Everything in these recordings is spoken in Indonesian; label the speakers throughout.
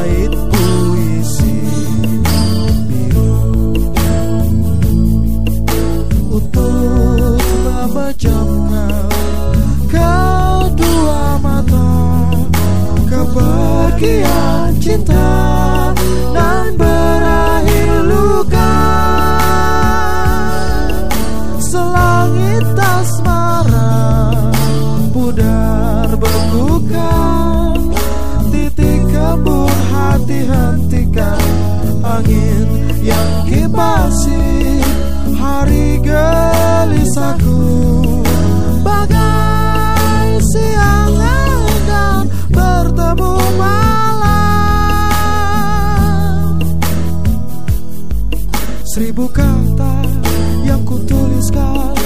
Speaker 1: jahit puisi biru untuk memejamkan dua mata kebahagiaan cinta. masih hari gelisahku. Bagai siang dan bertemu malam. Seribu kata yang kutuliskan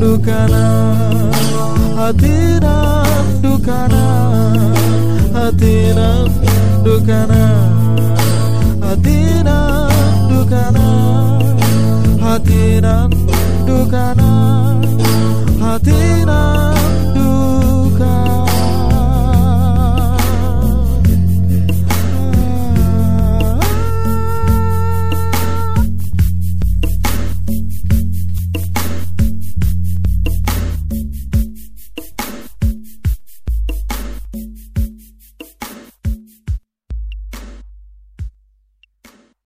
Speaker 1: dukana hati dan dukana hati dan dukana hati dan dukana hati dan dukana hati